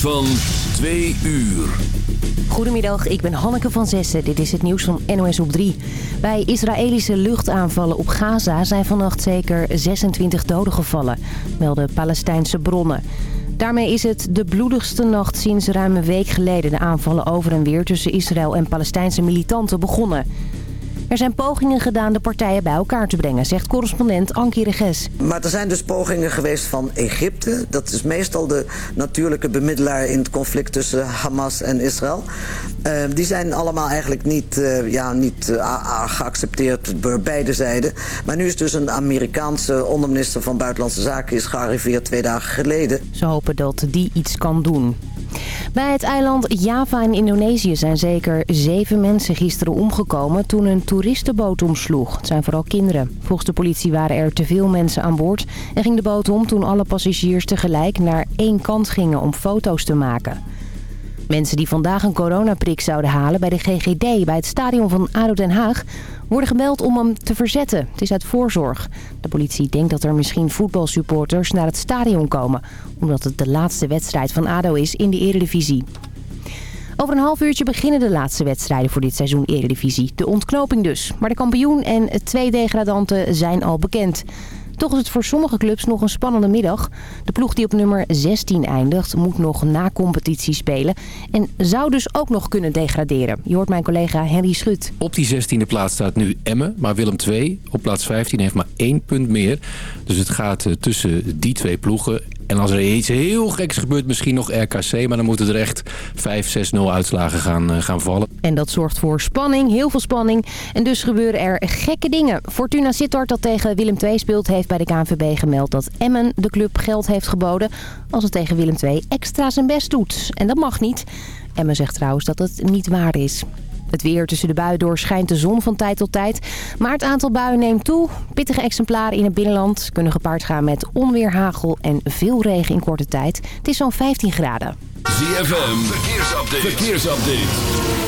van 2 uur. Goedemiddag, ik ben Hanneke van Zessen. Dit is het nieuws van NOS op 3. Bij Israëlische luchtaanvallen op Gaza zijn vannacht zeker 26 doden gevallen, melden Palestijnse bronnen. Daarmee is het de bloedigste nacht sinds ruim een week geleden de aanvallen over en weer tussen Israël en Palestijnse militanten begonnen. Er zijn pogingen gedaan de partijen bij elkaar te brengen, zegt correspondent Ankie Reges. Maar er zijn dus pogingen geweest van Egypte. Dat is meestal de natuurlijke bemiddelaar in het conflict tussen Hamas en Israël. Uh, die zijn allemaal eigenlijk niet, uh, ja, niet uh, geaccepteerd door beide zijden. Maar nu is dus een Amerikaanse onderminister van Buitenlandse Zaken is gearriveerd twee dagen geleden. Ze hopen dat die iets kan doen. Bij het eiland Java in Indonesië zijn zeker zeven mensen gisteren omgekomen toen een toeristenboot omsloeg. Het zijn vooral kinderen. Volgens de politie waren er te veel mensen aan boord en ging de boot om toen alle passagiers tegelijk naar één kant gingen om foto's te maken. Mensen die vandaag een coronaprik zouden halen bij de GGD bij het stadion van ADO Haag worden gebeld om hem te verzetten. Het is uit voorzorg. De politie denkt dat er misschien voetbalsupporters naar het stadion komen... omdat het de laatste wedstrijd van ADO is in de Eredivisie. Over een half uurtje beginnen de laatste wedstrijden voor dit seizoen Eredivisie. De ontknoping dus. Maar de kampioen en twee degradanten zijn al bekend. Toch is het voor sommige clubs nog een spannende middag. De ploeg die op nummer 16 eindigt moet nog na competitie spelen. En zou dus ook nog kunnen degraderen. Je hoort mijn collega Henry Schut. Op die 16e plaats staat nu Emmen. Maar Willem II op plaats 15 heeft maar één punt meer. Dus het gaat eh, tussen die twee ploegen. En als er iets heel geks gebeurt, misschien nog RKC. Maar dan moeten er echt 5-6-0 uitslagen gaan, uh, gaan vallen. En dat zorgt voor spanning, heel veel spanning. En dus gebeuren er gekke dingen. Fortuna Sittard dat tegen Willem II speelt... heeft bij de KNVB gemeld dat Emmen de club geld heeft geboden... als het tegen Willem II extra zijn best doet. En dat mag niet. Emmen zegt trouwens dat het niet waar is. Het weer tussen de buien door schijnt de zon van tijd tot tijd. Maar het aantal buien neemt toe. Pittige exemplaren in het binnenland kunnen gepaard gaan met onweer, hagel en veel regen in korte tijd. Het is zo'n 15 graden. ZFM, verkeersupdate. verkeersupdate.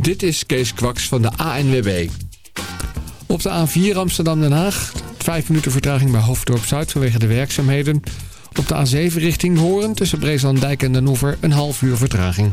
Dit is Kees Kwaks van de ANWB. Op de A4 Amsterdam-Den Haag. 5 minuten vertraging bij Hoofddorp Zuid vanwege de werkzaamheden. Op de A7 richting Hoorn tussen Breeslanddijk en Den Oever een half uur vertraging.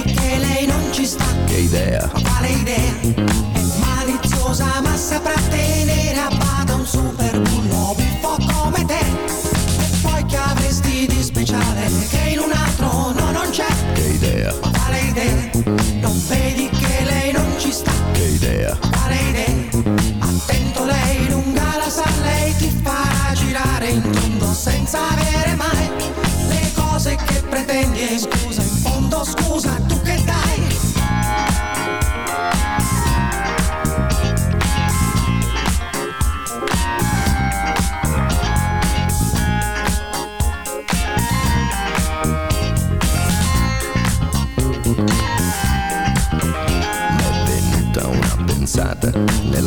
idea Quale idea? Maliziosa ma saprà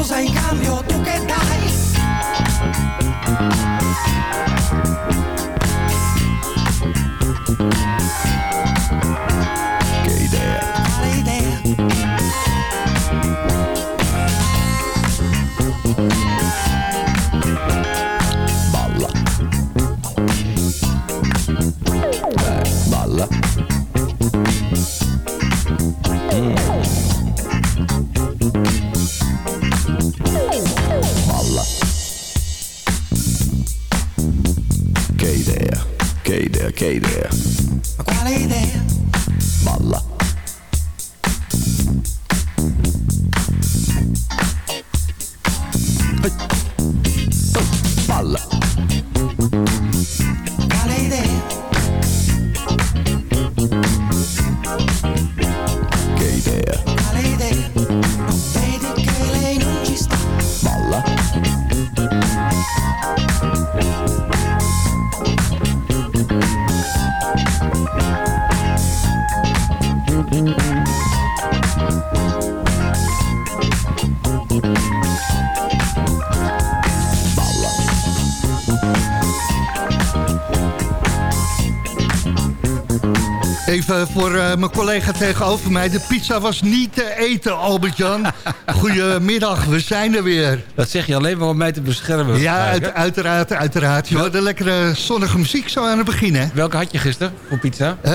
Scusa in cambio tu che dai? Even voor eh, mijn collega tegenover mij. De pizza was niet te eten, Albert-Jan. Goedemiddag, we zijn er weer. Dat zeg je alleen maar om mij te beschermen. Ja, uit- uiteraard, uiteraard. Je hoorde lekkere zonnige muziek zo aan het begin, hè? Welke had je gisteren voor pizza? Eh,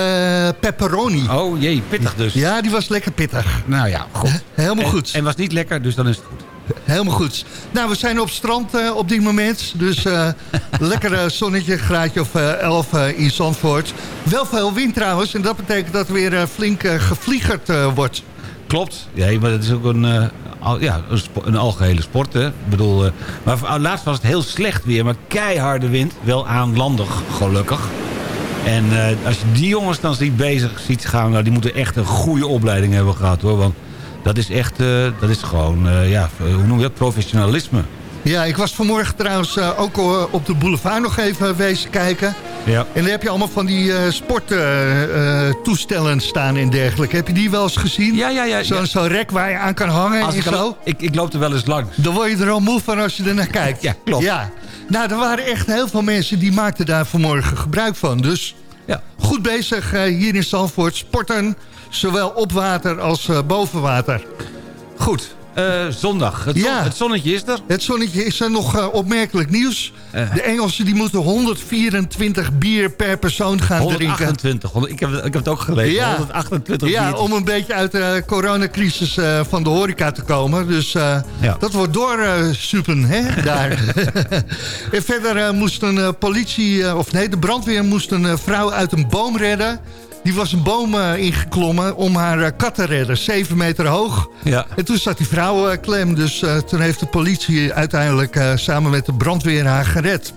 pepperoni. Oh jee, pittig dus. Ja, die was lekker pittig. Nou ja, goed. Helemaal En- goed. En was niet lekker, dus dan is het goed. Helemaal goed. Nou, we zijn op strand eh, op dit moment. Dus eh lekker eh, zonnetje, graadje of eh 11 eh, in Zandvoort. Wel veel wind trouwens. En dat betekent dat er weer flink gevliegerd wordt. Klopt. Ja, maar dat is ook een, al, ja, een, algehele sport. Hè? Ik bedoel, maar voor- laatst was het heel slecht weer, maar keiharde wind. Wel aanlandig, gelukkig. En als je die jongens dan ziet bezig ziet gaan... Nou, die moeten echt een goede opleiding hebben gehad, hoor. Want dat is echt, eh, dat is gewoon, eh, ja, hoe noem je dat? Professionalisme. Ja, ik was vanmorgen trouwens eh, ook eh, op de boulevard nog even wezen kijken. Ja. En daar heb je allemaal van die sporttoestellen staan en dergelijke. Heb je die wel eens gezien? Ja, ja, ja. Zo'n ja. rek waar je aan kan hangen Als en ik, al- zo. ik, ik loop er wel eens langs. Dan word je er al moe van als je er naar kijkt. Ja, klopt. Ja. Nou, er waren echt heel veel mensen die maakten daar vanmorgen gebruik van. Dus Ja. goed bezig eh, hier in Zandvoort. Sporten, zowel op water als eh, boven water. Goed, eh, zondag. Het, zon- Ja. het zonnetje is er. Het zonnetje is er nog eh, opmerkelijk nieuws. De Engelsen die moeten 124 bier per persoon gaan drinken. 128. honderd- Ik heb, ik heb het ook gelezen. Ja. 128 Ja, biertjes. om een beetje uit de coronacrisis van de horeca te komen. Dus Ja. dat wordt doorsupen, hè, daar. en verder moest een politie, of nee, de brandweer moest een vrouw uit een boom redden. Die was een boom eh, ingeklommen om haar eh, kat te redden. Zeven meter hoog. Ja. En toen zat die vrouw eh, klem. Dus toen heeft de politie uiteindelijk samen met de brandweer haar gered.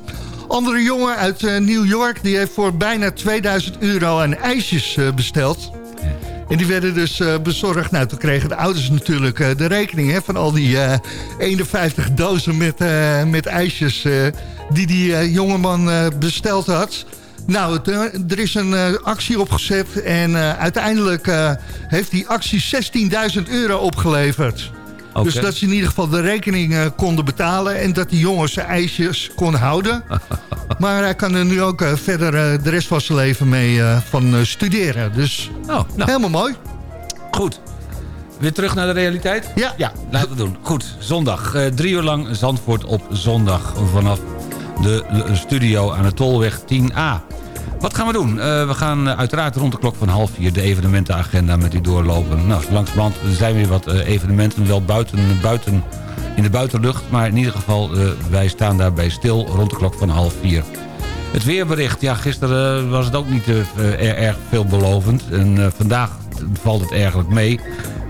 Andere jongen uit New York... die heeft voor bijna 2000 euro aan ijsjes besteld. En die werden dus bezorgd. Nou, toen kregen de ouders natuurlijk de rekening... Hè, van al die eh 51 dozen met, met ijsjes... die die jongeman besteld had... Nou, eh, er is een eh, actie opgezet en eh, uiteindelijk heeft die actie 16.000 euro opgeleverd. Dus dat ze in ieder geval de rekening konden betalen en dat die jongen zijn ijsjes kon houden. maar hij kan er nu ook verder de rest van zijn leven mee van studeren. Dus Oh, nou, helemaal mooi. Goed. Weer terug naar de realiteit? Ja. Ja, laten we doen. Goed, zondag. Drie uur lang Zandvoort op zondag vanaf de studio aan de Tolweg 10A. Wat gaan we doen? Eh, we gaan eh, uiteraard rond de klok van half vier de evenementenagenda met u doorlopen. Nou, er zijn weer wat eh, evenementen, wel buiten, buiten, in de buitenlucht. Maar in ieder geval, eh, wij staan daarbij stil rond de klok van half vier. Het weerbericht, ja, gisteren was het ook niet erg veelbelovend. En vandaag valt het eigenlijk mee.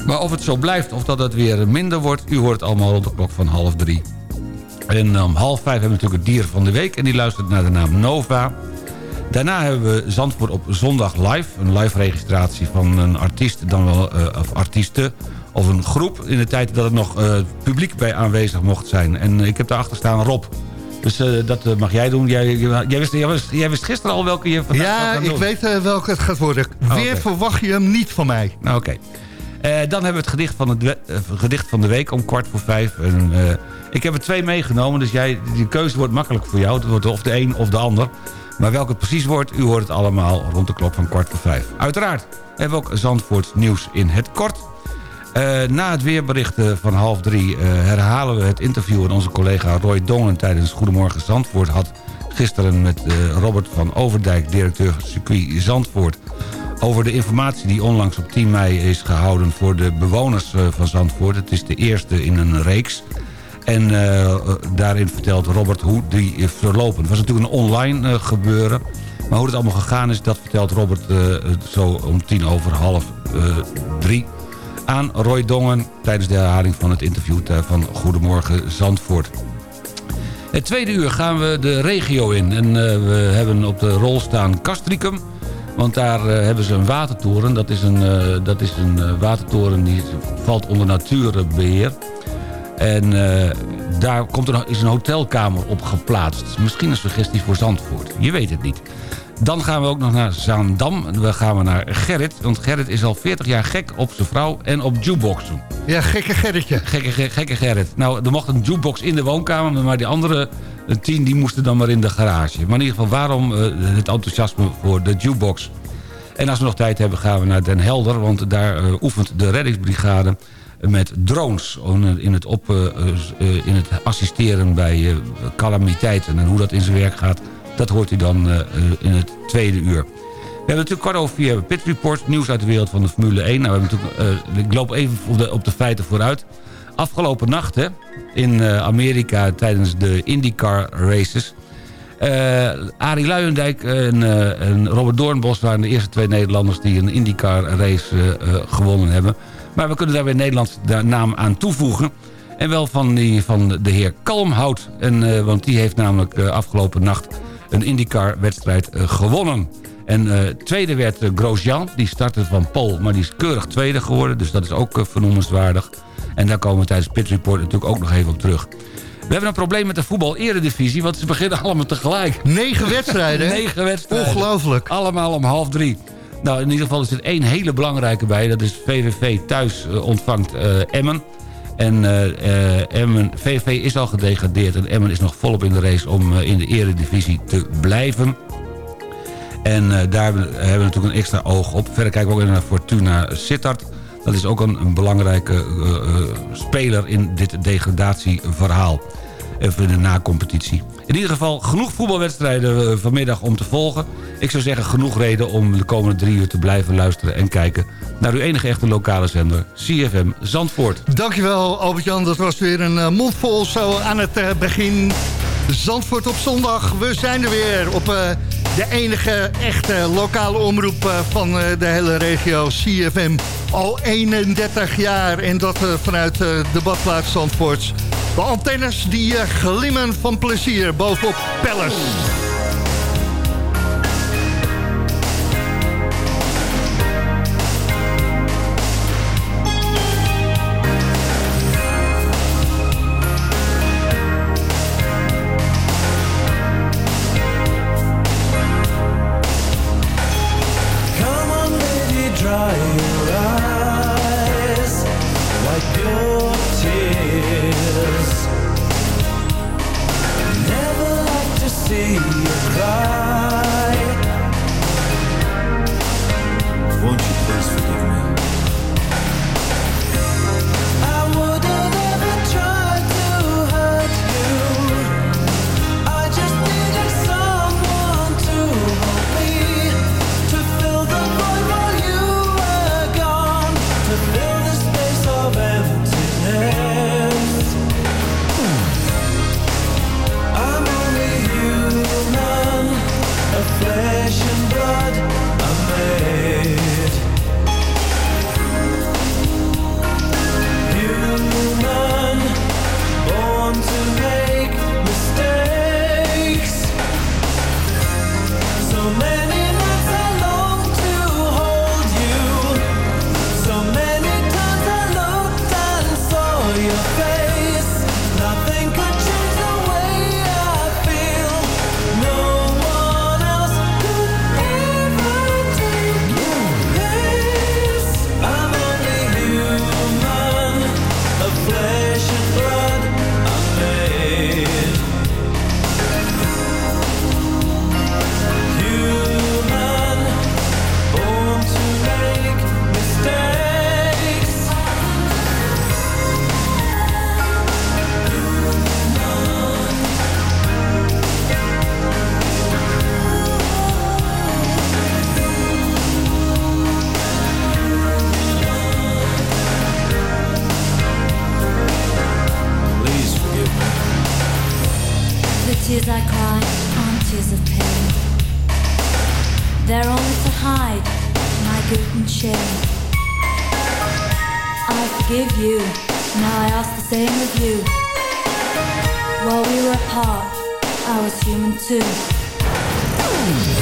Maar of het zo blijft of dat het weer minder wordt... u hoort allemaal rond de klok van half drie. En om half vijf hebben we natuurlijk het dier van de week... en die luistert naar de naam Nova. Daarna hebben we Zandvoort op zondag live. Een live registratie van een artiest, dan wel, eh, of artiesten... of een groep in de tijd dat er nog eh, publiek bij aanwezig mocht zijn. En ik heb daarachter staan Rob. Dus eh, dat mag jij doen. Jij, jij, wist, jij, wist, jij wist gisteren al welke je vandaag Ja, gaat gaan ik doen. weet welke het gaat worden. Weer Oké. verwacht je hem niet van mij. Nou, Oké. Dan hebben we het gedicht van, het gedicht van de week om kwart voor vijf. En, ik heb er twee meegenomen, dus jij, die keuze wordt makkelijk voor jou. Het wordt of de een of de ander. Maar welke het precies wordt, u hoort het allemaal rond de klok van kwart voor vijf. Uiteraard hebben we ook Zandvoort nieuws in het kort. Eh, na het weerbericht van half drie eh, herhalen we het interview... dat onze collega Roy Dongen tijdens Goedemorgen Zandvoort had... gisteren met eh, Robert van Overdijk, directeur circuit Zandvoort... over de informatie die onlangs op 10 mei is gehouden... voor de bewoners van Zandvoort. Het is de eerste in een reeks. En eh, daarin vertelt Robert hoe die verlopen. Het was natuurlijk een online eh, gebeuren... Maar hoe het allemaal gegaan is, dat vertelt Robert eh, zo om tien over half drie aan Roy Dongen... tijdens de herhaling van het interview van Goedemorgen Zandvoort. Het tweede uur gaan we de regio in. En we hebben op de rol staan Castricum. Want daar hebben ze een watertoren. Dat is een, dat is een eh, watertoren die valt onder natuurbeheer. En eh, daar komt er, nog- is een hotelkamer op geplaatst. Misschien een suggestie voor Zandvoort. Je weet het niet. Dan gaan we ook nog naar Zaandam. Dan gaan we naar Gerrit. Want Gerrit is al 40 jaar gek op zijn vrouw en op jukeboxen. Ja, gekke Gerritje. Gekke, gekke, gekke Gerrit. Nou, er mocht een jukebox in de woonkamer... maar die andere eh, tien die moesten dan maar in de garage. Maar in ieder geval, waarom eh, het enthousiasme voor de jukebox? En als we nog tijd hebben, gaan we naar Den Helder... want daar oefent de reddingsbrigade met drones... in het, op, eh, eh, in het assisteren bij eh, calamiteiten. En hoe dat in zijn werk gaat, dat hoort u dan eh, eh, in het tweede uur. We hebben natuurlijk kwart over vier Pit Report, nieuws uit de wereld van de Formule 1. Nou, we hebben eh, ik loop even op de, op de feiten vooruit. Afgelopen nacht hè, in eh, Amerika tijdens de IndyCar races... eh Arie Luijendijk en, eh, en Robert Doornbos waren de eerste twee Nederlanders... die een IndyCar race eh, eh, gewonnen hebben. Maar we kunnen daar weer Nederlands de naam aan toevoegen. En wel van, die, van de heer Kalmhout. En, eh, want die heeft namelijk eh, afgelopen nacht een IndyCar-wedstrijd eh, gewonnen. En tweede werd Grosjean. Die startte van Pol, maar die is keurig tweede geworden. Dus dat is ook vernoemenswaardig. En daar komen we tijdens Pit Report natuurlijk ook nog even op terug. We hebben een probleem met de voetbal-eredivisie... want ze beginnen allemaal tegelijk. Negen wedstrijden? Negen wedstrijden. Ongelooflijk. Allemaal om half drie. Nou, in ieder geval is er één hele belangrijke bij. Dat is VVV thuis eh, ontvangt eh, Emmen. En eh, Emmen, VVV is al gedegradeerd en Emmen is nog volop in de race om in de eredivisie te blijven. En daar hebben we natuurlijk een extra oog op. Verder kijken we ook naar Fortuna Sittard. Dat is ook een, belangrijke speler in dit degradatieverhaal. Even in de na-competitie. In ieder geval genoeg voetbalwedstrijden eh, vanmiddag om te volgen. Ik zou zeggen genoeg reden om de komende drie uur te blijven luisteren en kijken... naar uw enige echte lokale zender, CFM Zandvoort. Dankjewel Albert-Jan, dat was weer een eh, mondvol zo aan het eh, begin. Zandvoort op zondag, we zijn er weer op eh, de enige echte lokale omroep eh, van eh, de hele regio CFM. Al 31 jaar en dat vanuit de badplaats Zandvoort. De antennes die glimmen van plezier bovenop Palace. heart, I was human too.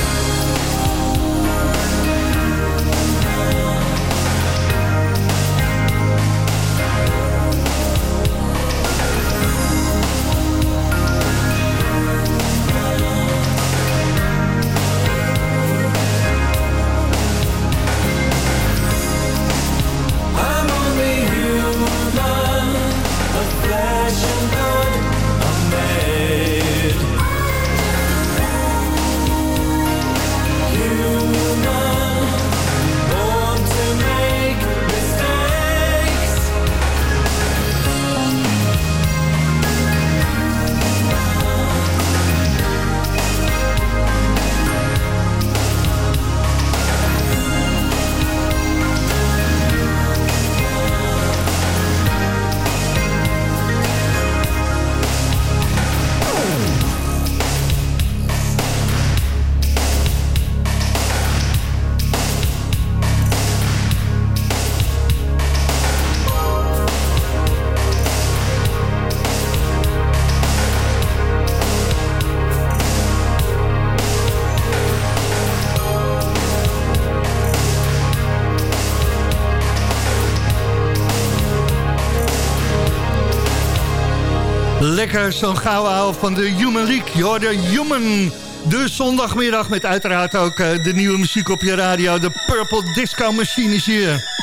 zo'n gouden al van de Human League. Joh, de Human. De zondagmiddag met uiteraard ook eh, de nieuwe muziek op je radio. De Purple Disco Machine is hier.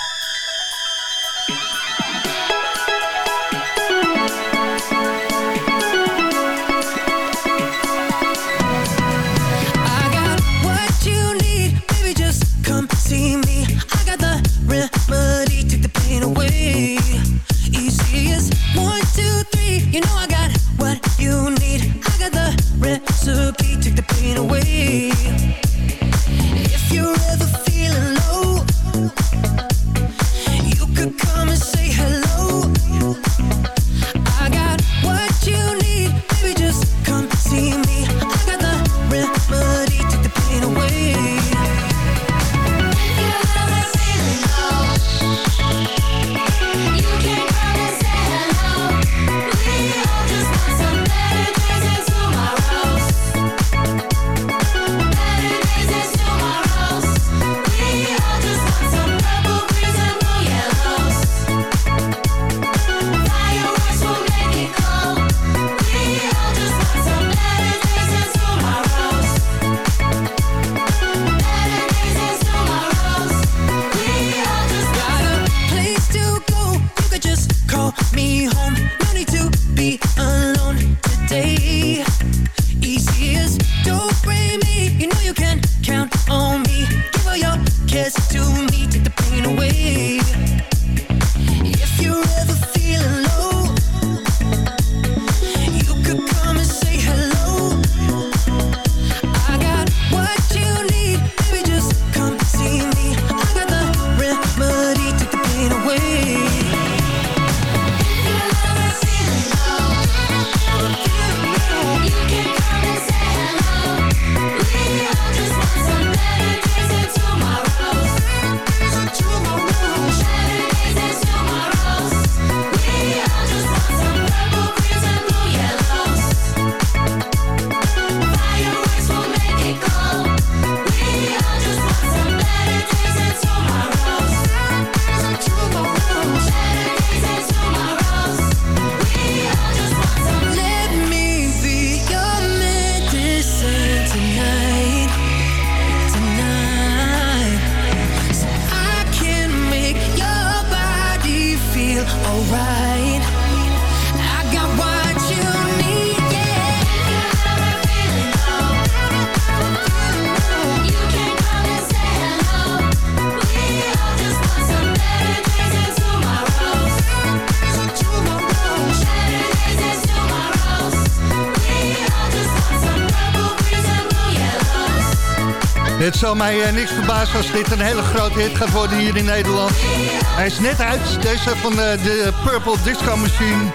zal mij eh, niks verbazen als dit een hele grote hit gaat worden hier in Nederland. Hij is net uit, deze van de, de Purple Disco Machine.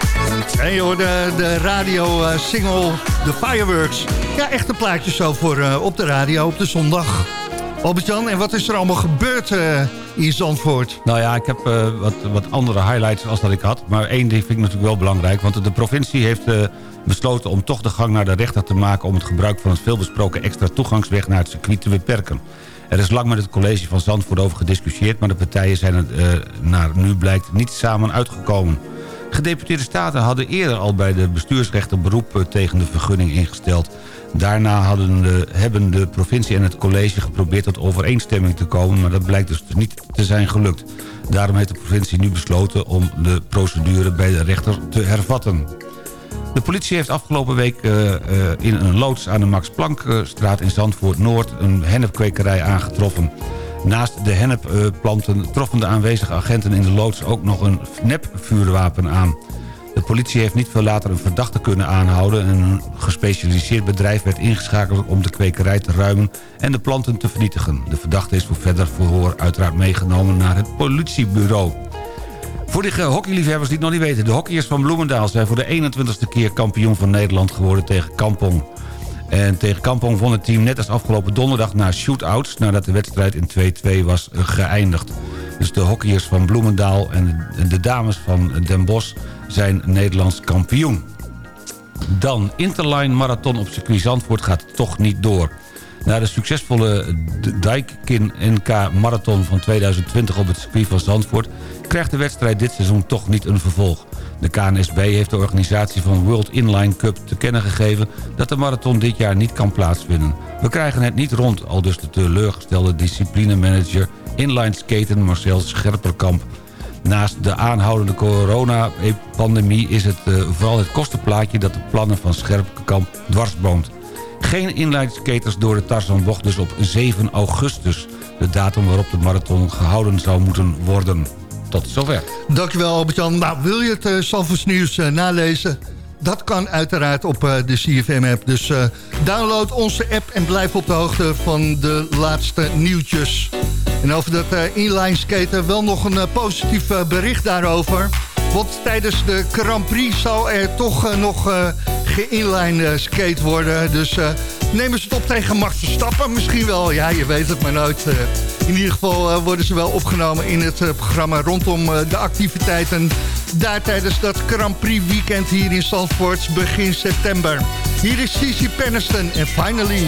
En je hoorde eh, de radio single The Fireworks. Ja, echt een plaatje zo voor op de radio op de zondag. Albert-Jan, en wat is er allemaal gebeurd in? Nou ja, ik heb eh, wat, wat andere highlights als dat ik had. Maar één ding vind ik natuurlijk wel belangrijk. Want de provincie heeft eh, besloten om toch de gang naar de rechter te maken... om het gebruik van het veelbesproken extra toegangsweg naar het circuit te beperken. Er is lang met het college van Zandvoort over gediscussieerd... maar de partijen zijn er naar nu blijkt niet samen uitgekomen. Gedeputeerde staten hadden eerder al bij de bestuursrechter beroep tegen de vergunning ingesteld... Daarna hadden de, hebben de provincie en het college geprobeerd tot overeenstemming te komen... maar dat blijkt dus niet te zijn gelukt. Daarom heeft de provincie nu besloten om de procedure bij de rechter te hervatten. De politie heeft afgelopen week uh, uh, in een loods aan de Max Planckstraat in Zandvoort-Noord... een hennepkwekerij aangetroffen. Naast de hennepplanten troffen de aanwezige agenten in de loods ook nog een nepvuurwapen aan. De politie heeft niet veel later een verdachte kunnen aanhouden... en een gespecialiseerd bedrijf werd ingeschakeld om de kwekerij te ruimen... en de planten te vernietigen. De verdachte is voor verder verhoor uiteraard meegenomen naar het politiebureau. Voor die hockeyliefhebbers die het nog niet weten... de hockeyers van Bloemendaal zijn voor de 21ste keer kampioen van Nederland geworden tegen Kampong. En tegen Kampong won het team net als afgelopen donderdag na shootouts... nadat de wedstrijd in 2-2 was geëindigd. Dus de hockeyers van Bloemendaal en de dames van Den Bosch zijn Nederlands kampioen. Dan, Interline Marathon op circuit Zandvoort gaat toch niet door. Na de succesvolle Dijkkin NK Marathon van 2020 op het circuit van Zandvoort... krijgt de wedstrijd dit seizoen toch niet een vervolg. De KNSB heeft de organisatie van World Inline Cup te kennen gegeven... dat de marathon dit jaar niet kan plaatsvinden. We krijgen het niet rond, al dus de teleurgestelde disciplinemanager... inline skaten Marcel Scherperkamp Naast de aanhoudende coronapandemie is het uh, vooral het kostenplaatje... dat de plannen van Scherpkamp dwarsboomt. Geen inlineskates door de Tarzanbocht dus op 7 augustus. De datum waarop de marathon gehouden zou moeten worden. Tot zover. Dankjewel Albert-Jan. Nou, wil je het uh, nieuws uh, nalezen? Dat kan uiteraard op uh, de CFM-app. Dus uh, download onze app en blijf op de hoogte van de laatste nieuwtjes. En over dat uh, inline skaten wel nog een positief bericht daarover. Want tijdens de Grand Prix zal er toch nog ge-inline skate worden. Dus nemen ze het op tegen Max Verstappen misschien wel. Ja, je weet het maar nooit. in ieder geval worden ze wel opgenomen in het programma rondom de activiteiten daar tijdens dat Grand Prix weekend hier in Zandvoort begin september. Hier is Cici Penniston en Finally...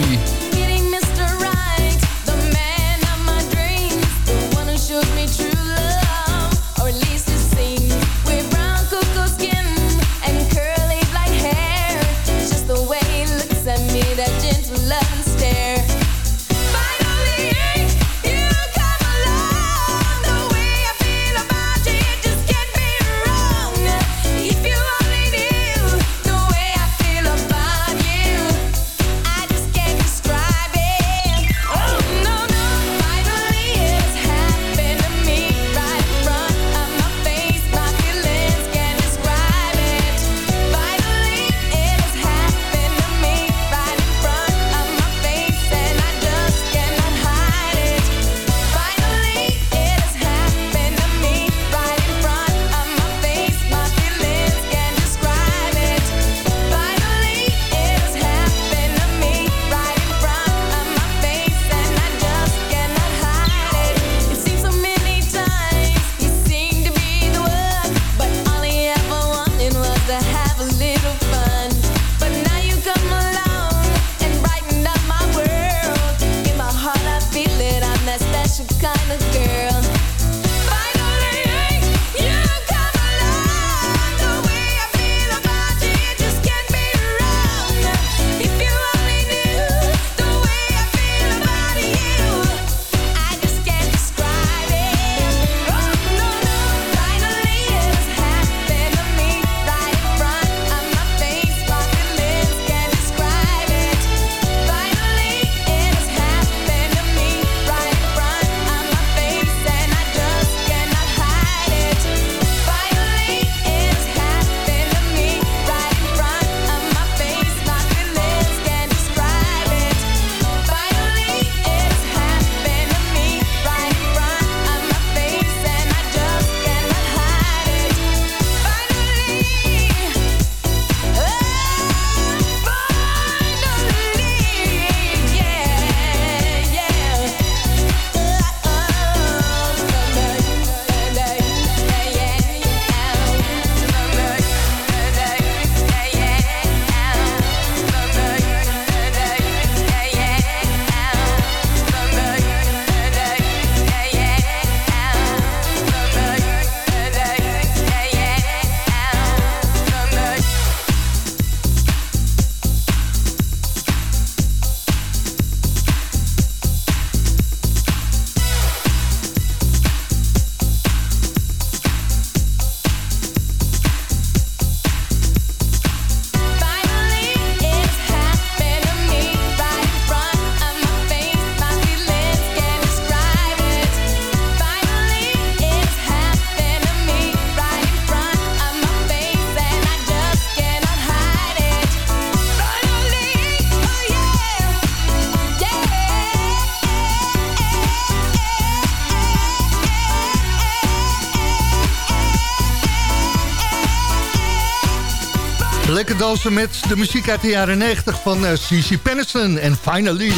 Met de muziek uit de jaren 90 van uh, Cici Pennison en Finally.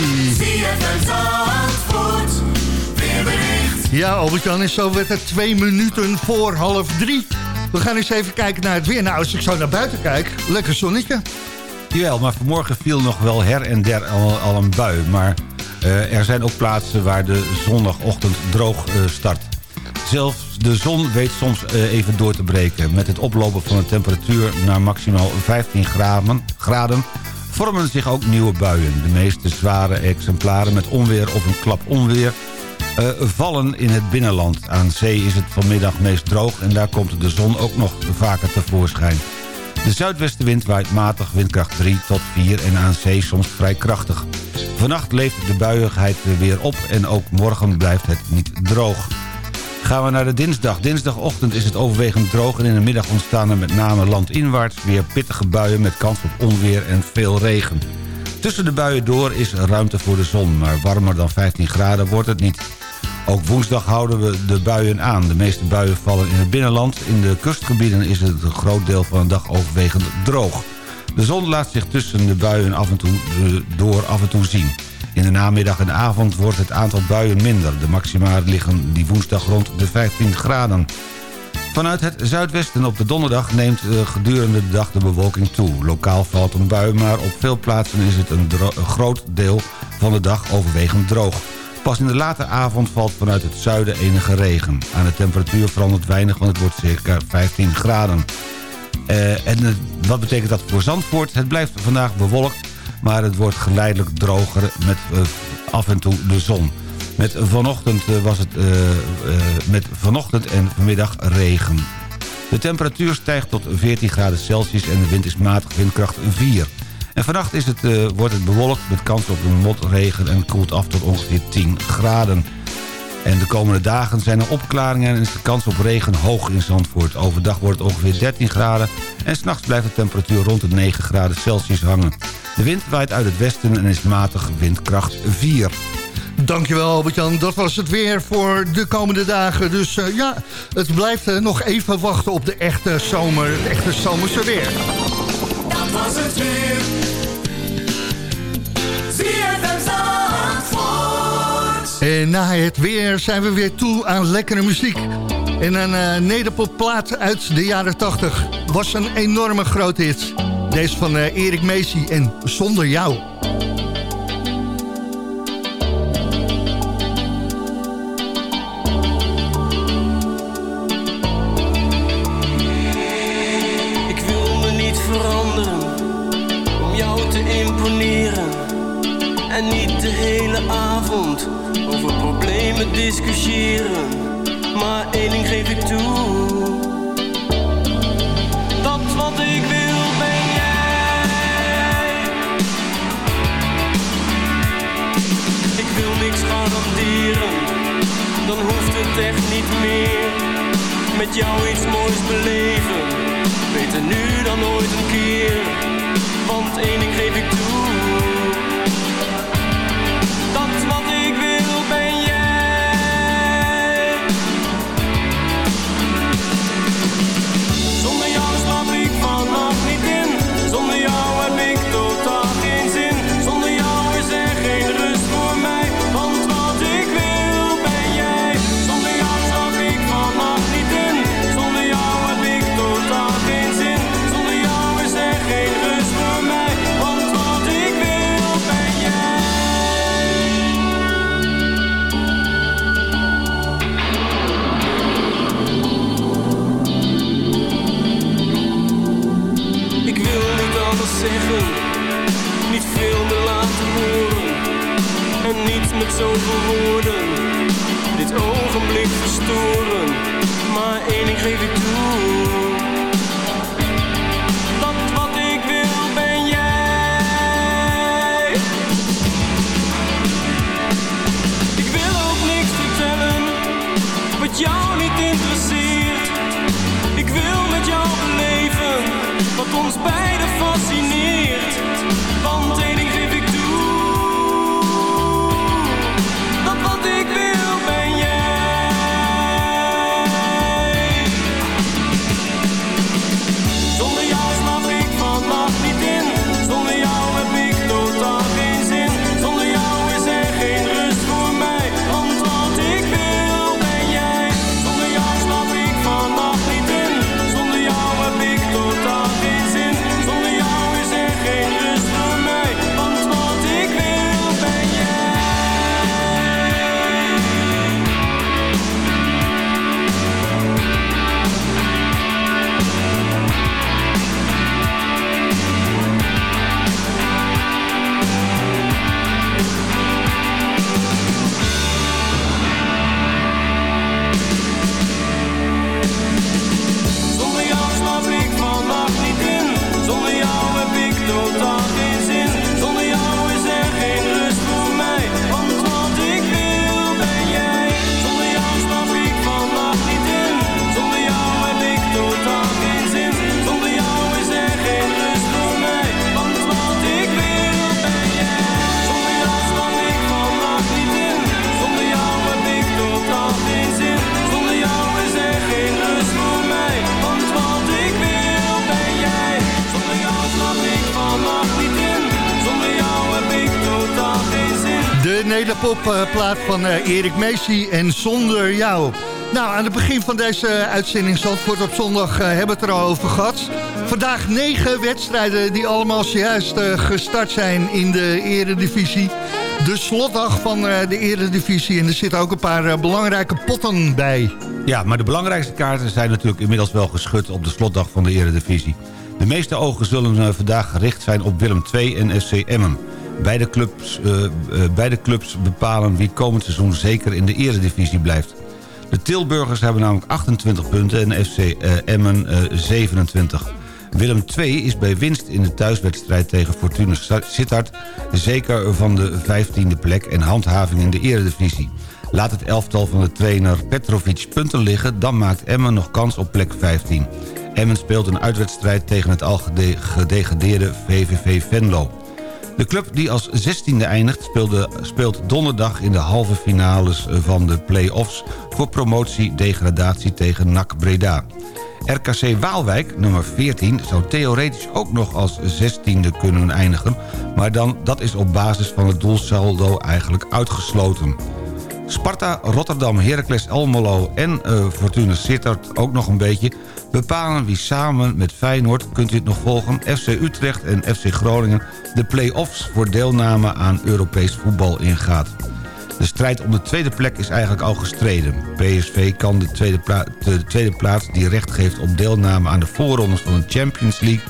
Ja, Albert-Jan is zo werd het twee minuten voor half drie. We gaan eens even kijken naar het weer. Nou, als ik zo naar buiten kijk, lekker zonnetje. Jawel, maar vanmorgen viel nog wel her en der al, een bui. Maar uh, er zijn ook plaatsen waar de zondagochtend droog uh, start. Zelfs de zon weet soms uh, even door te breken. Met het oplopen van de temperatuur naar maximaal 15 graden, graden vormen zich ook nieuwe buien. De meeste zware exemplaren met onweer of een klap onweer uh, vallen in het binnenland. Aan zee is het vanmiddag meest droog en daar komt de zon ook nog vaker tevoorschijn. De zuidwestenwind waait matig windkracht 3 tot 4 en aan zee soms vrij krachtig. Vannacht leeft de buiigheid weer op en ook morgen blijft het niet droog. Gaan we naar de dinsdag. Dinsdagochtend is het overwegend droog... en in de middag ontstaan er met name landinwaarts... weer pittige buien met kans op onweer en veel regen. Tussen de buien door is ruimte voor de zon... maar warmer dan 15 graden wordt het niet. Ook woensdag houden we de buien aan. De meeste buien vallen in het binnenland. In de kustgebieden is het een groot deel van de dag overwegend droog. De zon laat zich tussen de buien af en toe door af en toe zien. In de namiddag en avond wordt het aantal buien minder. De maxima liggen die woensdag rond de 15 graden. Vanuit het zuidwesten op de donderdag neemt gedurende de dag de bewolking toe. Lokaal valt een bui, maar op veel plaatsen is het een, groot deel van de dag overwegend droog. Pas in de late avond valt vanuit het zuiden enige regen. Aan de temperatuur verandert weinig, want het wordt circa 15 graden. Uh, en uh, wat betekent dat voor Zandvoort? Het blijft vandaag bewolkt, maar het wordt geleidelijk droger met uh, af en toe de zon. Met vanochtend, was het, met vanochtend en vanmiddag regen. De temperatuur stijgt tot 14 graden Celsius en de wind is matig windkracht 4. En vannacht is het, wordt het bewolkt met kans op een motregen en koelt af tot ongeveer 10 graden. En de komende dagen zijn er opklaringen en is de kans op regen hoog in Zandvoort. Overdag wordt het ongeveer 13 graden en s'nachts blijft de temperatuur rond de 9 graden Celsius hangen. De wind waait uit het westen en is matig windkracht 4. Dankjewel Albert-Jan, dat was het weer voor de komende dagen. Dus uh, ja, het blijft uh, nog even wachten op de echte zomer, het echte zomerse weer. Dat was het weer. En na het weer zijn we weer toe aan lekkere muziek. En een uh, nederpopplaat uit de jaren 80 was een enorme grote hit. Deze van uh, Erik Meesie en Zonder Jou. Met jou iets moois beleven. Beter nu dan ooit een keer. Nederpopplaat van eh, Erik Macy en Zonder Jou. Nou, aan het begin van deze uitzending Zandvoort op zondag eh, hebben we het er al over gehad. Vandaag negen wedstrijden die allemaal zojuist eh, gestart zijn in de eredivisie. De slotdag van eh, de eredivisie en er zitten ook een paar eh, belangrijke potten bij. Ja, maar de belangrijkste kaarten zijn natuurlijk inmiddels wel geschud op de slotdag van de Eredivisie. De meeste ogen zullen eh, vandaag gericht zijn op Willem II en FC Emmen. Beide clubs, eh, eh, clubs bepalen wie komend seizoen zeker in de Eredivisie blijft. De Tilburgers hebben namelijk 28 punten en FC eh, Emmen eh, 27. Willem II is bij winst in de thuiswedstrijd tegen Fortuna Sittard... zeker van de 15e plek en handhaving in de eredivisie. Laat het elftal van de trainer Petrovic punten liggen... dan maakt Emmen nog kans op plek 15. Emmen speelt een uitwedstrijd tegen het al gede- gedegradeerde VVV Venlo. De club die als 16e eindigt speelt donderdag in de halve finales van de play-offs... voor promotie-degradatie tegen NAC Breda. RKC Waalwijk, nummer 14, zou theoretisch ook nog als 16e kunnen eindigen... maar dan, dat is op basis van het doelsaldo eigenlijk uitgesloten. Sparta, Rotterdam, Heracles Almelo en eh, Fortuna Sittard ook nog een beetje... bepalen wie samen met Feyenoord, kunt u het nog volgen... FC Utrecht en FC Groningen de play-offs voor deelname aan Europees voetbal ingaat. De strijd om de tweede plek is eigenlijk al gestreden. PSV kan de tweede, de tweede plaats die recht geeft op deelname aan de voorrondes van de Champions League...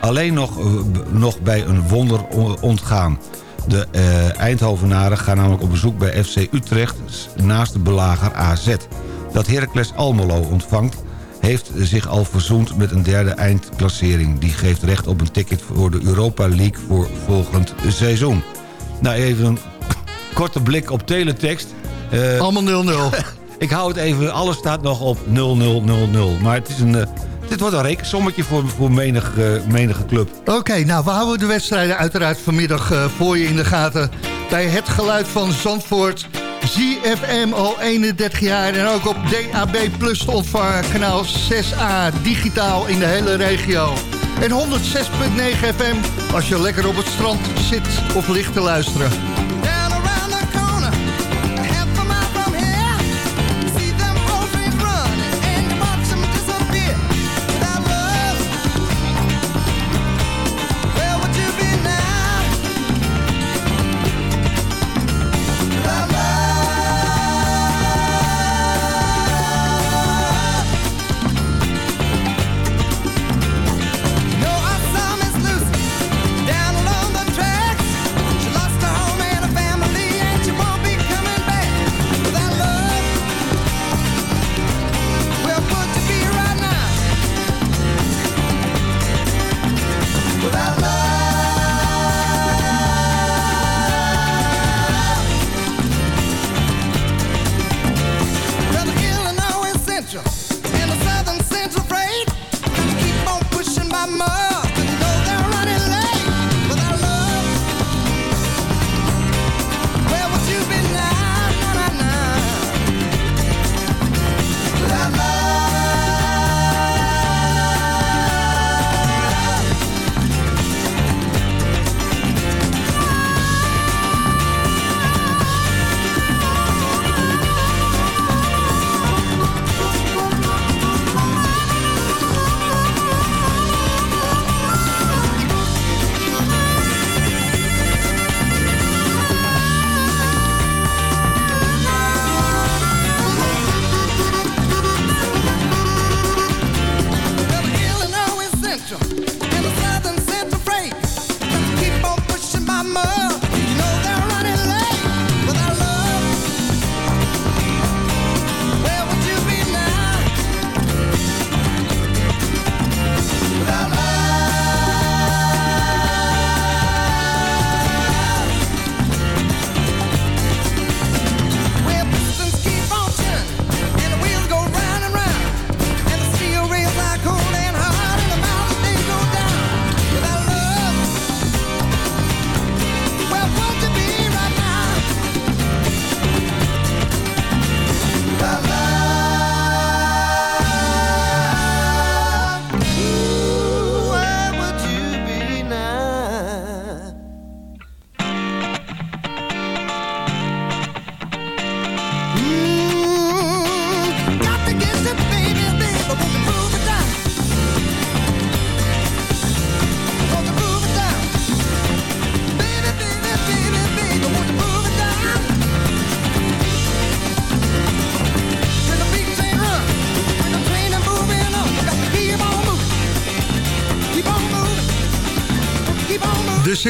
alleen nog, eh, nog bij een wonder ontgaan. De eh, Eindhovenaren gaan namelijk op bezoek bij FC Utrecht naast de belager AZ. Dat Heracles Almelo ontvangt heeft zich al verzoend met een derde eindklassering. Die geeft recht op een ticket voor de Europa League voor volgend seizoen. Nou, even een korte blik op teletext. Eh, Allemaal 0-0. ik hou het even, alles staat nog op 0000. Maar het is een, eh, dit wordt een rekensommetje voor, voor menig, eh, menige club. Oké, nou we houden de wedstrijden uiteraard vanmiddag eh, voor je in de gaten. Bij het geluid van Zandvoort. ZFM al 31 jaar en ook op DAB Plus te. Kanaal 6A, digitaal in de hele regio. En 106.9 FM als je lekker op het strand zit of ligt te luisteren.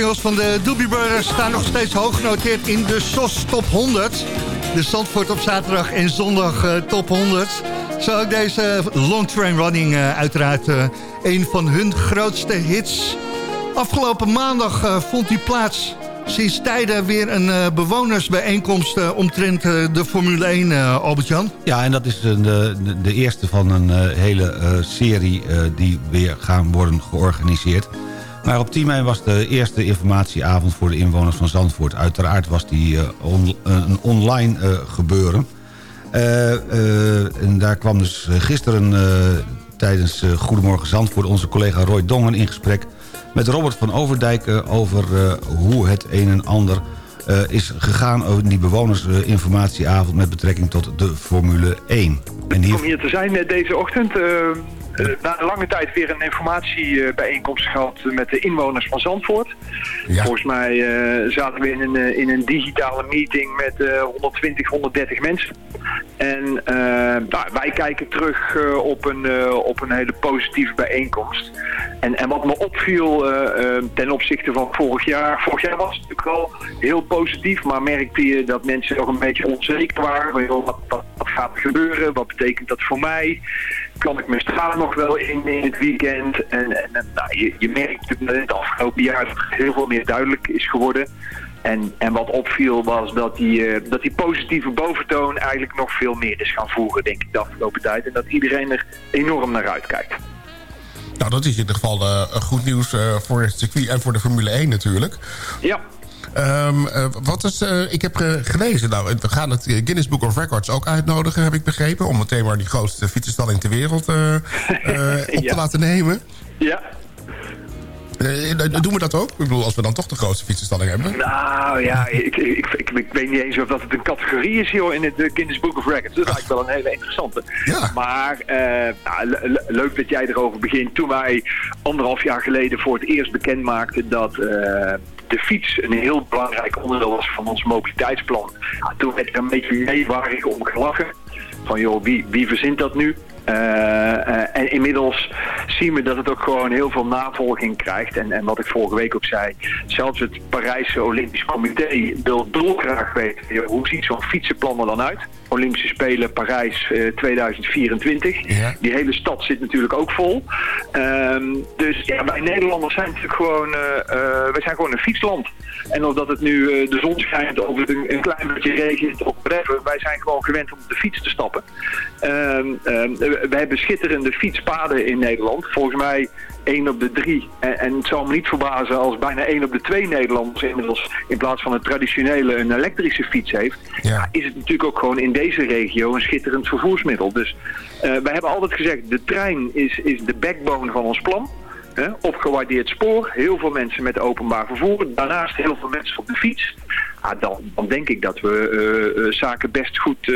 Singles van de Doobie Brothers staan nog steeds hoog genoteerd in de SOS Top 100. De Zandvoort op zaterdag en zondag eh, Top 100. Zo ook deze Long Train Running eh, uiteraard eh, een van hun grootste hits. Afgelopen maandag eh, vond die plaats sinds tijden weer een eh, bewonersbijeenkomst eh, omtrent eh, de Formule 1, eh, Albert-Jan. Ja, en dat is eh, de, de, eerste van een eh, hele eh, serie eh, die weer gaan worden georganiseerd. Maar op 10 mei was de eerste informatieavond voor de inwoners van Zandvoort. Uiteraard was die eh, on- een online eh, gebeuren. Eh, eh, en daar kwam dus eh, gisteren eh, tijdens eh, Goedemorgen Zandvoort... onze collega Roy Dongen in gesprek met Robert van Overdijk... eh, over eh, hoe het een en ander eh, is gegaan... over die bewonersinformatieavond met betrekking tot de Formule 1. En hier om hier te zijn eh, deze ochtend. Eh, na lange tijd weer een informatiebijeenkomst gehad met de inwoners van Zandvoort. Volgens mij eh, zaten we in een, eh, in een digitale meeting met eh 120, 130 mensen. En nou, wij kijken terug op, een, op een hele positieve bijeenkomst. En, en wat me opviel ten opzichte van vorig jaar. Vorig jaar was het natuurlijk wel heel positief, maar merkte je dat mensen nog een beetje onzeker waren. Wat, wat gaat er gebeuren? Wat betekent dat voor mij? Kan ik mijn straat nog wel in in het weekend? En, en, nou, je, je merkt dat het afgelopen jaar dat heel veel meer duidelijk is geworden. En, en wat opviel was dat die, eh, dat die positieve boventoon eigenlijk nog veel meer is gaan voeren, denk ik, de afgelopen tijd. En dat iedereen er enorm naar uitkijkt. Nou, dat is in ieder geval eh, goed nieuws eh, voor het circuit en voor de Formule 1 natuurlijk. Ja. Ehm, eh, wat is, eh, ik heb ge- gelezen, nou, we gaan het Guinness Book of Records ook uitnodigen, heb ik begrepen. Om meteen maar die grootste fietsenstalling ter wereld eh, op te laten nemen. Ja. Doen we dat ook? Ik bedoel, als we dan toch de grootste fietsenstalling hebben. Nou ja, ik, ik, ik, ik weet niet eens of dat het een categorie is joh, in het Guinness Book of Records. Dat is eigenlijk wel een hele interessante. Maar eh, nou, le- le- leuk dat jij erover begint. Toen wij anderhalf jaar geleden voor het eerst bekend maakten dat... de fiets een heel belangrijk onderdeel was van ons mobiliteitsplan. Ja, toen werd er een beetje meewarig om gelachen. Van joh, wie, wie verzint dat nu? Eh, eh, en inmiddels zien we dat het ook gewoon heel veel navolging krijgt. En, en wat ik vorige week ook zei, zelfs het Parijse Olympisch Comité wil dolgraag weten, hoe ziet zo'n fietsenplan er dan uit? Olympische Spelen Parijs eh, 2024. Die hele stad zit natuurlijk ook vol. Ehm, dus ja, wij Nederlanders zijn natuurlijk gewoon, eh, eh, wij zijn gewoon een fietsland. En of dat het nu eh, de zon schijnt of het een, een klein beetje regent of whatever, wij zijn gewoon gewend om op de fiets te stappen. Ehm, ehm, we hebben schitterende fietspaden in Nederland. Volgens mij één op de drie. En, en het zal me niet verbazen als bijna één op de twee Nederlanders inmiddels in plaats van het traditionele een elektrische fiets heeft. Ja. is het natuurlijk ook gewoon in deze regio een schitterend vervoersmiddel. Dus eh, wij hebben altijd gezegd, de trein is, is de backbone van ons plan. Hè, opgewaardeerd spoor, heel veel mensen met openbaar vervoer. Daarnaast heel veel mensen op de fiets. Ah, dan, dan denk ik dat we eh, eh, zaken best goed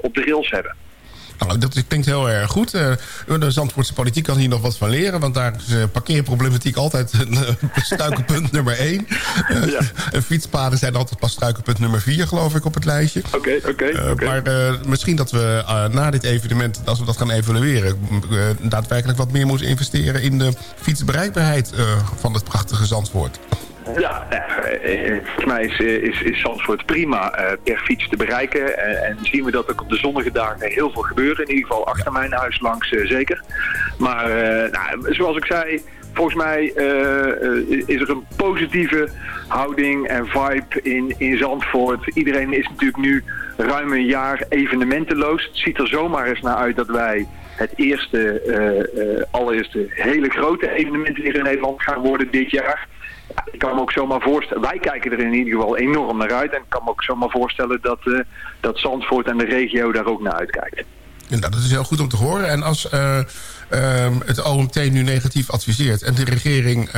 op de rails hebben. Nou, dat klinkt heel erg goed. Eh, de Zandvoortse politiek kan hier nog wat van leren. Want daar is eh, parkeerproblematiek altijd een struikelpunt nummer één. En fietspaden zijn altijd pas struikelpunt nummer vier, geloof ik, op het lijstje. Oké, oké. Uh, Maar uh, misschien dat we uh, na dit evenement, als we dat gaan evalueren... daadwerkelijk wat meer moeten investeren in de fietsbereikbaarheid van het prachtige Zandvoort. Ja, eh, volgens mij is, is, is Zandvoort prima uh, per fiets te bereiken. En, en, zien we dat ook op de zonnige dagen heel veel gebeuren. In ieder geval achter mijn huis langs uh, zeker. Maar uh, nou, zoals ik zei, volgens mij is er een positieve houding en vibe in, in Zandvoort. Iedereen is natuurlijk nu ruim een jaar evenementeloos. Het ziet er zomaar eens naar uit dat wij het eerste, allereerste hele grote evenement weer in Nederland gaan worden dit jaar. Ik kan me ook zomaar voorstellen, wij kijken er in ieder geval enorm naar uit. En ik kan me ook zomaar voorstellen dat, uh, dat Zandvoort en de regio daar ook naar uitkijkt. Ja, dat is heel goed om te horen. En als uh, uh, het OMT nu negatief adviseert en de regering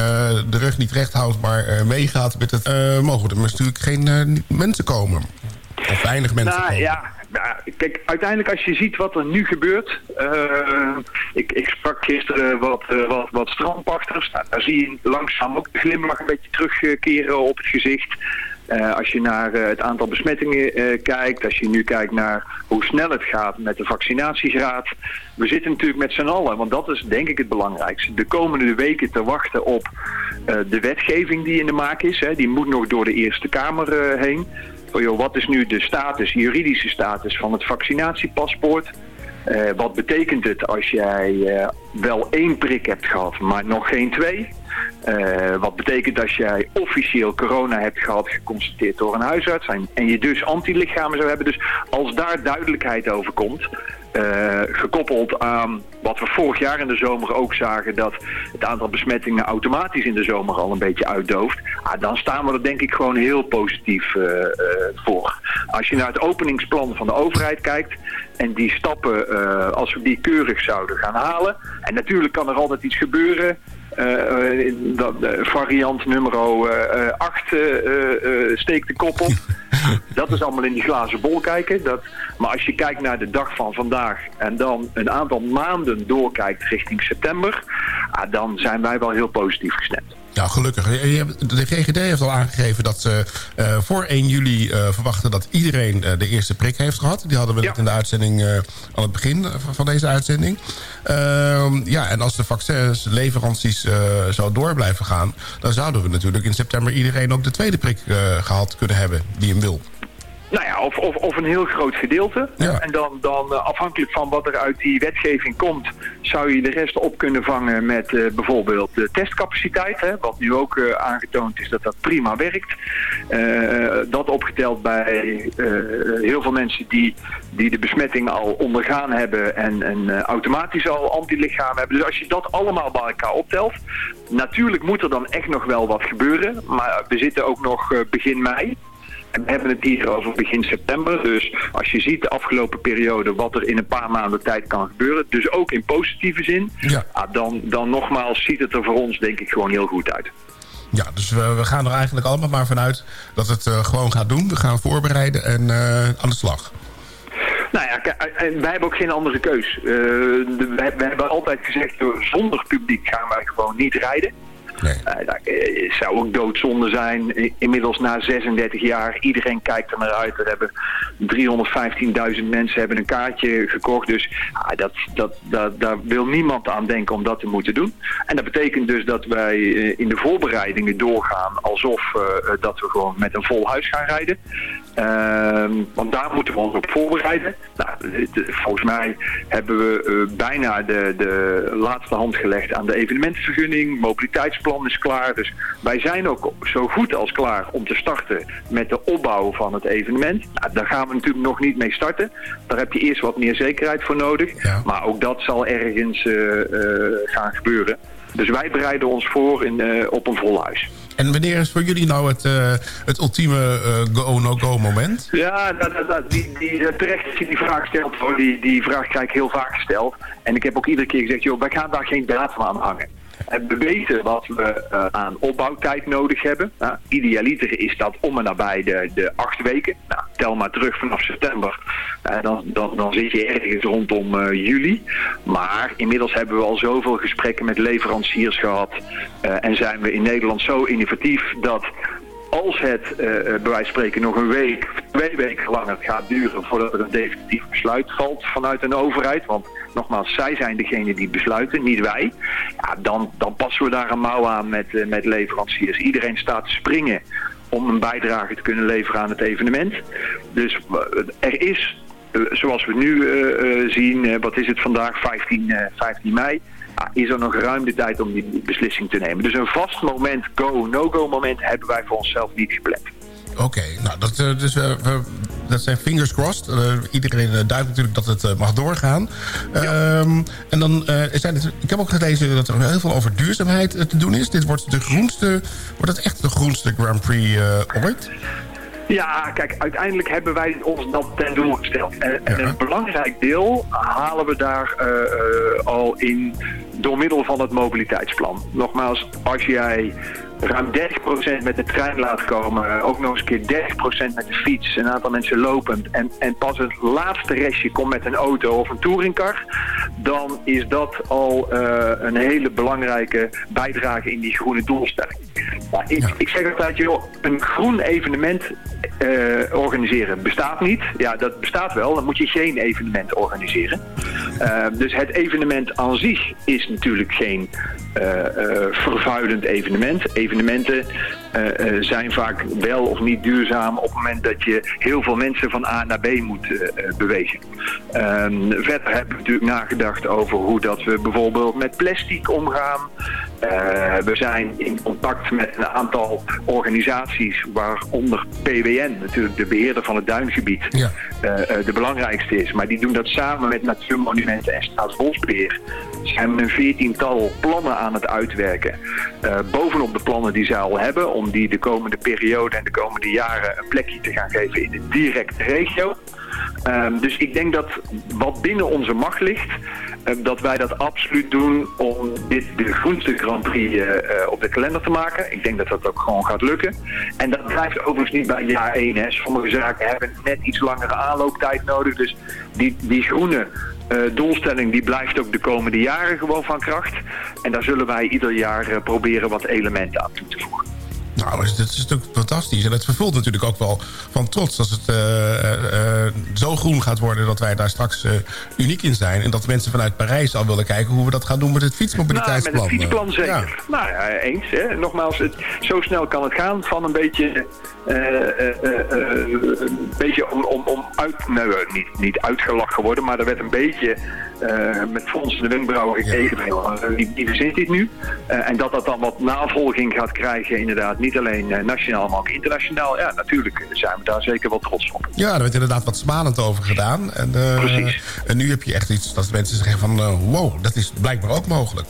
de rug niet recht houdt, maar meegaat met het, mogen er natuurlijk geen mensen komen. Of weinig mensen nou, komen. Ja, nou, kijk, uiteindelijk als je ziet wat er nu gebeurt... Uh, ik, ik sprak gisteren wat, uh, wat, wat strandpachters. Nou, daar zie je langzaam ook de glimlach een beetje terugkeren op het gezicht. Eh, als je naar eh, het aantal besmettingen eh, kijkt, als je nu kijkt naar hoe snel het gaat met de vaccinatiegraad. We zitten natuurlijk met z'n allen, want dat is denk ik het belangrijkste. De komende weken te wachten op de wetgeving die in de maak is. Hè. Die moet nog door de Eerste Kamer heen. Van, joh, wat is nu de status, juridische status van het vaccinatiepaspoort? wat betekent het als jij wel één prik hebt gehad, maar nog geen twee? Uh, wat betekent als jij officieel corona hebt gehad, geconstateerd door een huisarts en je dus antilichamen zou hebben. Dus als daar duidelijkheid over komt, uh, gekoppeld aan wat we vorig jaar in de zomer ook zagen, dat het aantal besmettingen automatisch in de zomer al een beetje uitdooft, ah, dan staan we er denk ik gewoon heel positief uh, voor. Als je naar het openingsplan van de overheid kijkt en die stappen, als we die keurig zouden gaan halen, en natuurlijk kan er altijd iets gebeuren, dat, variant nummer 8 steekt de kop op. dat is allemaal in die glazen bol kijken. Dat, maar als je kijkt naar de dag van vandaag en dan een aantal maanden doorkijkt richting september, ah, dan zijn wij wel heel positief gestemd. Ja, gelukkig. De GGD heeft al aangegeven dat ze uh, voor 1 juli uh, verwachten dat iedereen uh, de eerste prik heeft gehad. Die hadden we net in de uitzending aan het begin van deze uitzending. Ehm, ja, en als de vaccins, leveranties zo door blijven gaan... dan zouden we natuurlijk in september iedereen ook de tweede prik gehad kunnen hebben die hem wil. Nou ja, of, of, of een heel groot gedeelte. En dan, dan uh, afhankelijk van wat er uit die wetgeving komt... zou je de rest op kunnen vangen met uh, bijvoorbeeld de testcapaciteit. Hè, wat nu ook uh, aangetoond is dat dat prima werkt. dat opgeteld bij heel veel mensen die, die de besmetting al ondergaan hebben... en, en automatisch al antilichamen hebben. Dus als je dat allemaal bij elkaar optelt... natuurlijk moet er dan echt nog wel wat gebeuren. Maar we zitten ook nog begin mei... En we hebben het hier over begin september. Dus als je ziet de afgelopen periode wat er in een paar maanden tijd kan gebeuren. Dus ook in positieve zin. Ja. Ah, dan, dan nogmaals ziet het er voor ons denk ik gewoon heel goed uit. Ja, dus we, we gaan er eigenlijk allemaal maar vanuit dat het uh, gewoon gaat doen. We gaan voorbereiden en uh, aan de slag. Nou ja, wij hebben ook geen andere keus. Uh, we, we, hebben altijd gezegd, zonder publiek gaan wij gewoon niet rijden. Nee. Uh, dat uh, zou ook doodzonde zijn. Inmiddels na 36 jaar, iedereen kijkt er naar uit. Er hebben 315.000 mensen hebben een kaartje gekocht. Dus uh, dat, dat, dat, daar wil niemand aan denken om dat te moeten doen. En dat betekent dus dat wij eh, in de voorbereidingen doorgaan alsof eh, dat we gewoon met een vol huis gaan rijden. Ehm, want daar moeten we ons op voorbereiden. Nou, volgens mij hebben we bijna de, de laatste hand gelegd aan de evenementenvergunning, mobiliteitsplan plan is klaar. Dus wij zijn ook zo goed als klaar om te starten met de opbouw van het evenement. Nou, daar gaan we natuurlijk nog niet mee starten. Daar heb je eerst wat meer zekerheid voor nodig. Maar ook dat zal ergens uh, uh, gaan gebeuren. Dus wij bereiden ons voor in, op een vol huis. En wanneer is voor jullie nou het, uh, het ultieme uh, go-no-go moment? Ja, dat, dat, die, die, terecht dat je die vraag stelt. Die, die vraag krijg ik heel vaak gesteld. En ik heb ook iedere keer gezegd, joh, wij gaan daar geen datum aan hangen. We weten wat we uh, aan opbouwtijd nodig hebben. Nou, idealiter is dat om en nabij de, de acht weken. Nou, tel maar terug vanaf september. Uh, dan, dan, dan zit je ergens rondom uh, juli. Maar inmiddels hebben we al zoveel gesprekken met leveranciers gehad. en zijn we in Nederland zo innovatief dat als het bij wijze van spreken nog een week, twee weken langer gaat duren voordat er een definitief besluit valt vanuit een overheid, want nogmaals, zij zijn degene die besluiten, niet wij, ja, dan, dan passen we daar een mouw aan met, uh, met leveranciers. Iedereen staat te springen om een bijdrage te kunnen leveren aan het evenement. Dus er is, zoals we nu zien, wat is het vandaag, 15, 15 mei, is er nog ruim de tijd om die beslissing te nemen. Dus een vast moment, go, no-go moment, hebben wij voor onszelf niet gepland. Oké, nou, dat, uh, dus, uh, dat zijn fingers crossed. Uh, iedereen duidt natuurlijk dat het mag doorgaan. Ja. Um, en dan zijn het, ik heb ook gelezen dat er heel veel over duurzaamheid te doen is. Dit wordt de groenste, wordt het echt de groenste Grand Prix ooit? Ja, kijk, uiteindelijk hebben wij ons dat ten doel gesteld. En, en een belangrijk deel halen we daar uh, al in door middel van het mobiliteitsplan. Nogmaals, als jij ruim 30% met de trein laat komen. Ook nog eens een keer 30% met de fiets. Een aantal mensen lopend. En, en pas het laatste restje komt met een auto of een touringcar. dan is dat al eh, een hele belangrijke bijdrage in die groene doelstelling. Ik, ik zeg altijd, joh, een groen evenement eh, organiseren bestaat niet. Ja, dat bestaat wel, dan moet je geen evenement organiseren. Eh, dus het evenement aan zich is natuurlijk geen eh, eh, vervuilend evenement. Evenementen eh, eh, zijn vaak wel of niet duurzaam op het moment dat je heel veel mensen van A naar B moet eh, eh, bewegen. Ehm, verder hebben we natuurlijk nagedacht over hoe dat we bijvoorbeeld met plastic omgaan. Eh, we zijn in contact met een aantal organisaties, waaronder PWN, natuurlijk de beheerder van het duingebied, Ja. eh, eh, de belangrijkste is. Maar die doen dat samen met Natuurmonumenten en Staatsbosbeheer. Zijn we een veertiental plannen aan het uitwerken. eh, bovenop de plannen die zij al hebben, om die de komende periode en de komende jaren een plekje te gaan geven in de directe regio. Ehm, dus ik denk dat wat binnen onze macht ligt, eh, dat wij dat absoluut doen om dit de groenste Grand Prix eh, eh, op de kalender te maken. Ik denk dat dat ook gewoon gaat lukken. En dat blijft overigens niet bij jaar 1. Hè. Sommige zaken hebben net iets langere aanlooptijd nodig. Dus die, die groene doelstelling die blijft ook de komende jaren gewoon van kracht. En daar zullen wij ieder jaar eh, proberen wat elementen aan toe te voegen. Nou, dat is, natuurlijk fantastisch. En het vervult natuurlijk ook wel van trots als het eh, eh, eh, zo groen gaat worden... dat wij daar straks uniek in zijn. En dat mensen vanuit Parijs al willen kijken hoe we dat gaan doen met het fietsmobiliteitsplan. Nou, met het fietsplan zeker. Ja. Nou ja, eens. Hè. Nogmaals, het, zo snel kan het gaan van een beetje... een beetje om, om, om uit... Nou, niet, niet uitgelachen worden, maar er werd een beetje... met fronsende wenkbrauwen gekeken. Wie, wie verzint dit nu? En dat dat dan wat navolging gaat krijgen, inderdaad. Niet alleen eh, nationaal, maar ook internationaal. Ja, natuurlijk zijn we daar zeker wel trots op. Ja, daar werd inderdaad wat smalend over gedaan. En, eh, Precies. En nu heb je echt iets dat mensen zeggen van... eh, wow, dat is blijkbaar ook mogelijk.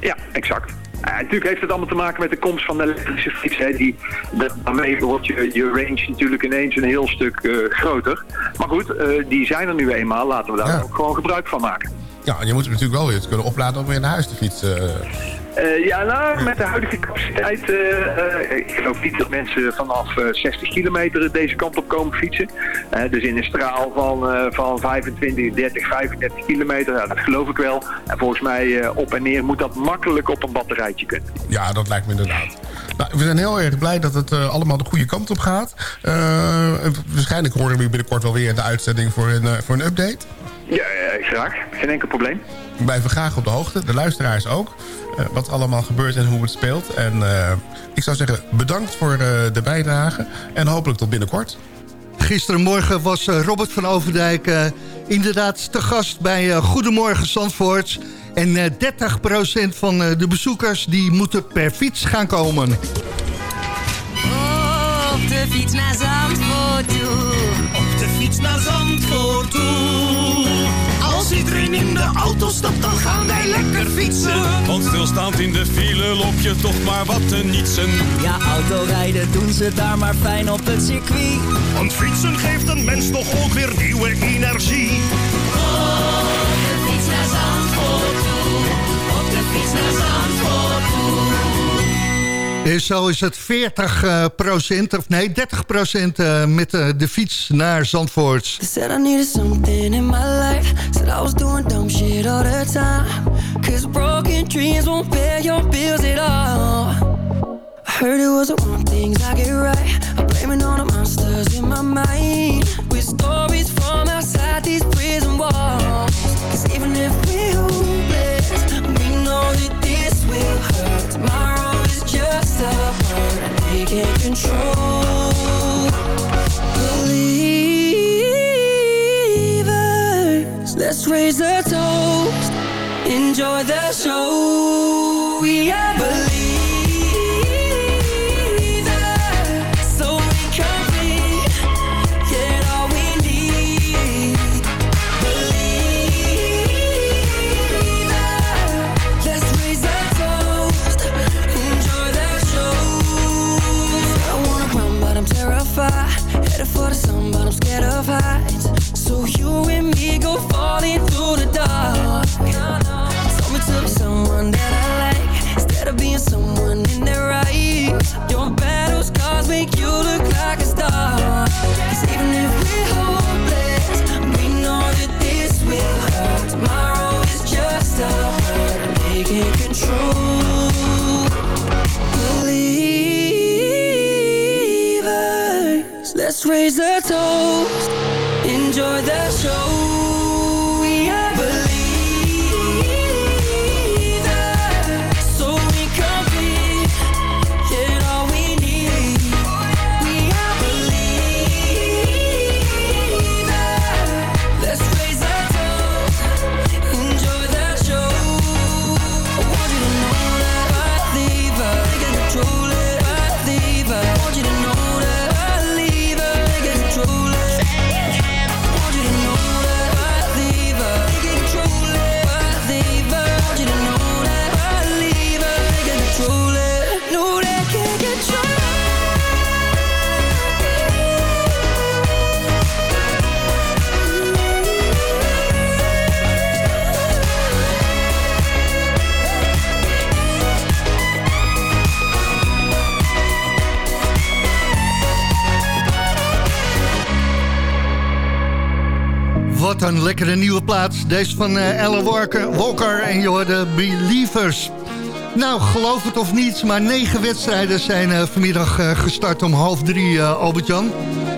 Ja, exact. Eh, natuurlijk heeft het allemaal te maken met de komst van de elektrische fiets. Hè. Die, daarmee wordt je, je range natuurlijk ineens een heel stuk eh, groter. Maar goed, eh, die zijn er nu eenmaal. Laten we daar Ja. ook gewoon gebruik van maken. Ja, en je moet hem natuurlijk wel weer kunnen opladen om weer naar huis te fietsen. Eh, ja, nou, met de huidige capaciteit, eh, eh, ik geloof niet dat mensen vanaf eh, 60 kilometer deze kant op komen fietsen. Dus in een straal van, van 25, 30, 35 kilometer, dat geloof ik wel. En volgens mij op en neer moet dat makkelijk op een batterijtje kunnen. Ja, dat lijkt me inderdaad. Nou, we zijn heel erg blij dat het allemaal de goede kant op gaat. Waarschijnlijk horen we binnenkort wel weer in de uitzending voor een, voor een update. Ja, graag. Geen enkel probleem. We blijven graag op de hoogte, de luisteraars ook. Eh, wat allemaal gebeurt en hoe het speelt. En eh, ik zou zeggen, bedankt voor eh, de bijdrage. En hopelijk tot binnenkort. Gisterenmorgen was eh, Robert van Overdijk eh, inderdaad te gast bij eh, Goedemorgen Zandvoort. En eh 30% van eh, de bezoekers die moeten per fiets gaan komen. Op de fiets naar Zandvoort toe. Op de fiets naar Zandvoort toe. Als iedereen in de auto stapt, dan gaan wij lekker fietsen. Want stilstaand in de file loop je toch maar wat te nietsen. Ja, autorijden doen ze daar maar fijn op het circuit. Want fietsen geeft een mens toch ook weer nieuwe energie. En zo is het 40 eh, procent, of nee 30 procent eh, met eh, de fiets naar Zandvoort. They said I needed something in my life. Said I was doing dumb shit all the time. Cause broken dreams won't pay your bills at all. I heard it was the wrong things I get right. I'm blaming all the monsters in my mind. With stories from outside these prison walls. Cause even if we're hopeless, we know that this will hurt. Tomorrow Believers, let's raise a toast. Enjoy the show. Let's raise a toast. Enjoy the show. Een lekkere nieuwe plaats. Deze van eh, Ellen Walker, Walker en je hoorde Believers. Nou, geloof het of niet, maar negen wedstrijden zijn eh, vanmiddag eh, gestart om half drie, Albert-Jan.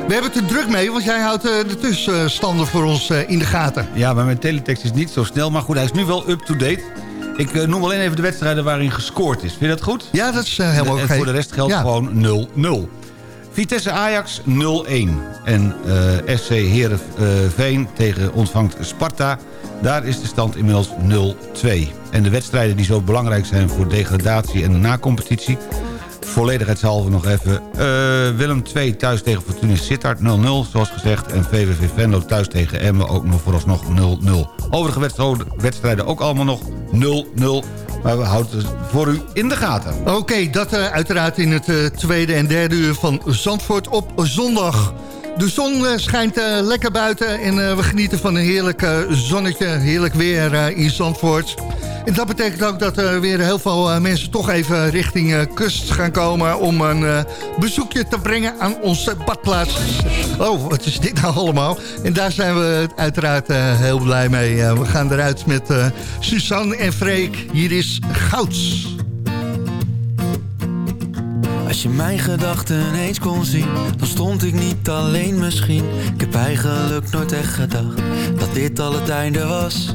We hebben het er druk mee, want jij houdt de tussenstanden voor ons in de gaten. Ja, maar mijn teletext is niet zo snel. Maar goed, hij is nu wel up-to-date. Ik noem alleen even de wedstrijden waarin gescoord is. Vind je dat goed? Ja, dat is helemaal En oké. voor de rest geldt Ja. gewoon 0-0. Vitesse Ajax 0-1. En eh, SC Heerenveen tegen ontvangt Sparta. Daar is de stand inmiddels 0-2. En de wedstrijden die zo belangrijk zijn voor degradatie en de nacompetitie... volledigheidshalve nog even. eh, Willem 2 thuis tegen Fortuna Sittard 0-0, zoals gezegd. En VVV Venlo thuis tegen Emmen ook nog vooralsnog 0-0. Overige wedstrijden ook allemaal nog 0-0. Maar we houden het voor u in de gaten. Oké, dat eh, uiteraard in het eh, tweede en derde uur van Zandvoort op zondag. De zon eh, schijnt lekker buiten en we genieten van een heerlijk zonnetje, heerlijk weer in Zandvoort. En dat betekent ook dat er weer heel veel eh, mensen toch even richting eh, kust gaan komen... om een eh, bezoekje te brengen aan onze badplaats. Oh, wat is dit nou allemaal? En daar zijn we uiteraard heel blij mee. We gaan eruit met Suzanne en Freek. Hier is Gouds. Als je mijn gedachten eens kon zien, dan stond ik niet alleen misschien. Ik heb eigenlijk nooit echt gedacht dat dit al het einde was.